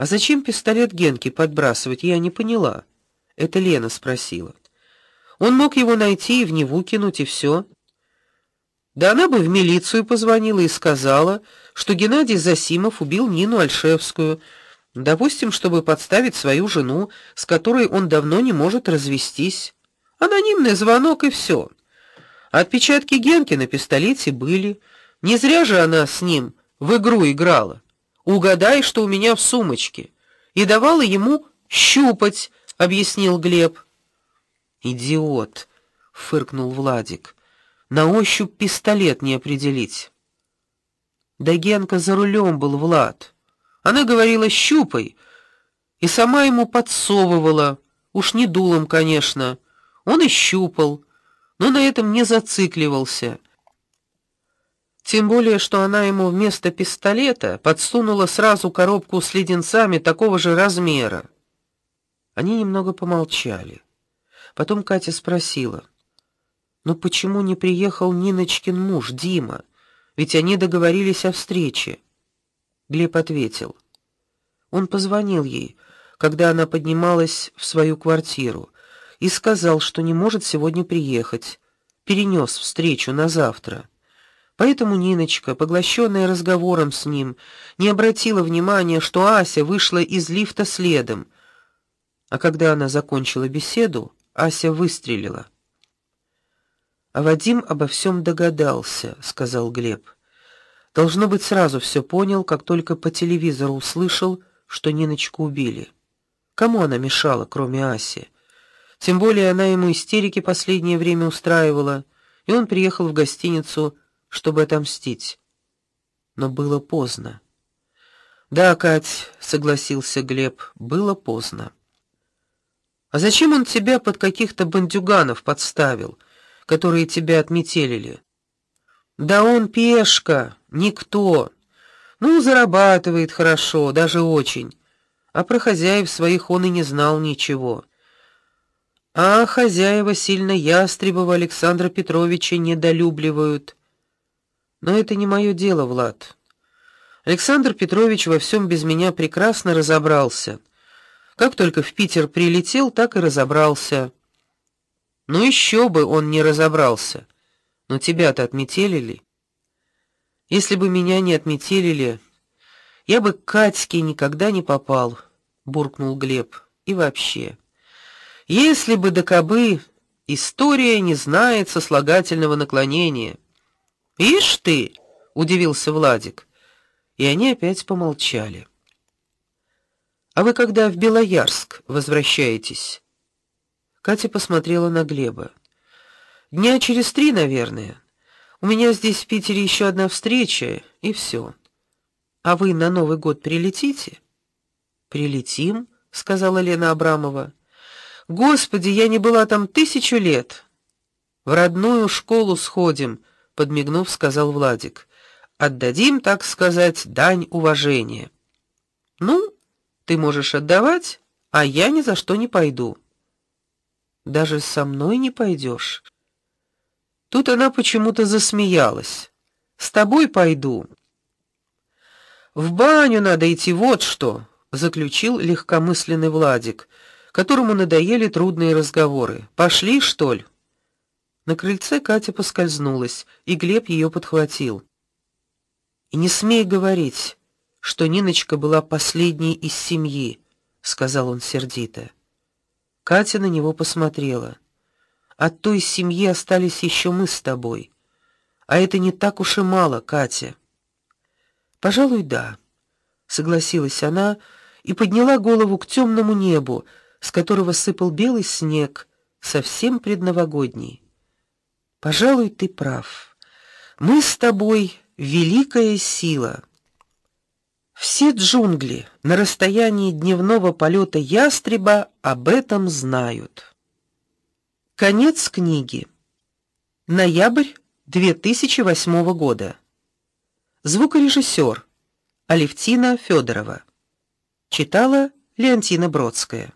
А зачем пистолет Генки подбрасывать, я не поняла. Это Лена спросила. Он мог его найти и в Неву кинуть и все. Да она бы в милицию позвонила и сказала, что Геннадий Засимов убил Нину Альшевскую, допустим, чтобы подставить свою жену, с которой он давно не может развестись. Анонимный звонок и все. Отпечатки Генки на пистолете были. Не зря же она с ним в игру играла. Угадай, что у меня в сумочке. И давала ему щупать, объяснил Глеб. Идиот, фыркнул Владик. На ощупь пистолет не определить. Да Генка за рулем был, Влад. Она говорила: "Щупай". И сама ему подсовывала, уж не дулом, конечно. Он и щупал, но на этом не зацикливался. Тем более, что она ему вместо пистолета подсунула сразу коробку с леденцами такого же размера. Они немного помолчали. Потом Катя спросила: "Но почему не приехал Ниночкин муж, Дима? Ведь они договорились о встрече". Глеб ответил: "Он позвонил ей, когда она поднималась в свою квартиру, и сказал, что не может сегодня приехать, перенес встречу на завтра". Поэтому Ниночка, поглощенная разговором с ним, не обратила внимания, что Ася вышла из лифта следом. А когда она закончила беседу, Ася выстрелила. А Вадим обо всем догадался, сказал Глеб. Должно быть, сразу все понял, как только по телевизору услышал, что Ниночку убили. Кому она мешала, кроме Аси? Тем более она ему истерики последнее время устраивала, и он приехал в гостиницу чтобы отомстить. Но было поздно. Да, Кать, согласился Глеб, было поздно. А зачем он тебя под каких-то бандюганов подставил, которые тебя отметелили? Да он пешка, никто. Ну, зарабатывает хорошо, даже очень. А про хозяев своих он и не знал ничего. А хозяева сильно Ястребова Александра Петровича недолюбливают. Но это не мое дело, Влад. Александр Петрович во всем без меня прекрасно разобрался. Как только в Питер прилетел, так и разобрался. Ну еще бы он не разобрался. Но тебя-то отметелили. Если бы меня не отметелили, я бы к Катьке никогда не попал, буркнул Глеб. И вообще, если бы до кобы история не знает сослагательного наклонения. Ишь ты, удивился Владик. И они опять помолчали. А вы когда в Белоярск возвращаетесь? Катя посмотрела на Глеба. Дня через три, наверное. У меня здесь в Питере еще одна встреча, и все. А вы на Новый год прилетите? Прилетим, сказала Лена Абрамова. Господи, я не была там тысячу лет. В родную школу сходим подмигнув, сказал Владик. Отдадим, так сказать, дань уважения. Ну, ты можешь отдавать, а я ни за что не пойду. Даже со мной не пойдешь. Тут она почему-то засмеялась. С тобой пойду. В баню надо идти, вот что, заключил легкомысленный Владик, которому надоели трудные разговоры. Пошли, что ли? На крыльце Катя поскользнулась, и Глеб ее подхватил. И не смей говорить, что Ниночка была последней из семьи, сказал он сердито. Катя на него посмотрела. От той семьи остались еще мы с тобой. А это не так уж и мало, Катя. Пожалуй, да, согласилась она и подняла голову к темному небу, с которого сыпал белый снег, совсем предновогодний. Пожалуй, ты прав. Мы с тобой великая сила. Все джунгли на расстоянии дневного полета ястреба об этом знают. Конец книги. Ноябрь 2008 года. Звукорежиссер Алевтина Федорова. Читала Леонтина Бродская.